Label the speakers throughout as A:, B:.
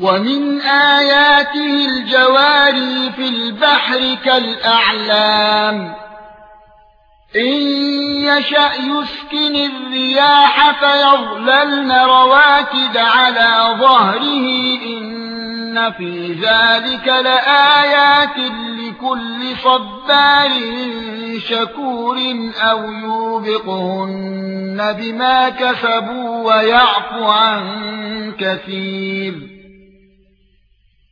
A: ومن آياته الجواري في البحر كالأعلام. إن يشأ يسكن الرياح فيظللن رواكد على ظهره. إن في ذلك لآيات لكل صبار شكور أو يوبقهن بما كسبوا ويعفو عن كثير.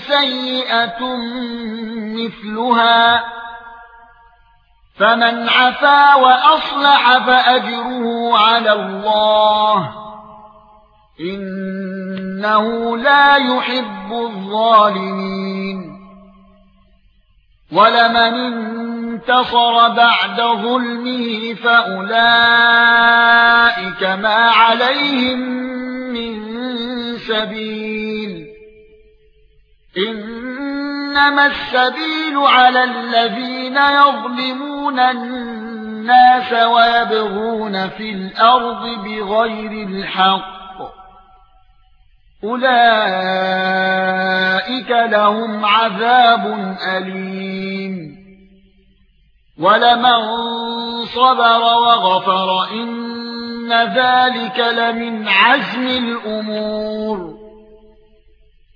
A: سَيِّئَةٌ مِثْلُهَا فَمَنْ عَفَا وَأَصْلَحَ فَأَجْرُهُ عَلَى اللَّهِ إِنَّهُ لَا يُحِبُّ الظَّالِمِينَ وَلَمَنِ انتصر بعد ظلمه فأولئك ما عليهم من سبيل إنما السبيل على الذين يظلمون الناس ويبغون في الأرض بغير الحق. أولئك لهم عذاب أليم. ولمن صبر وغفر إن ذلك لمن عزم الأمور.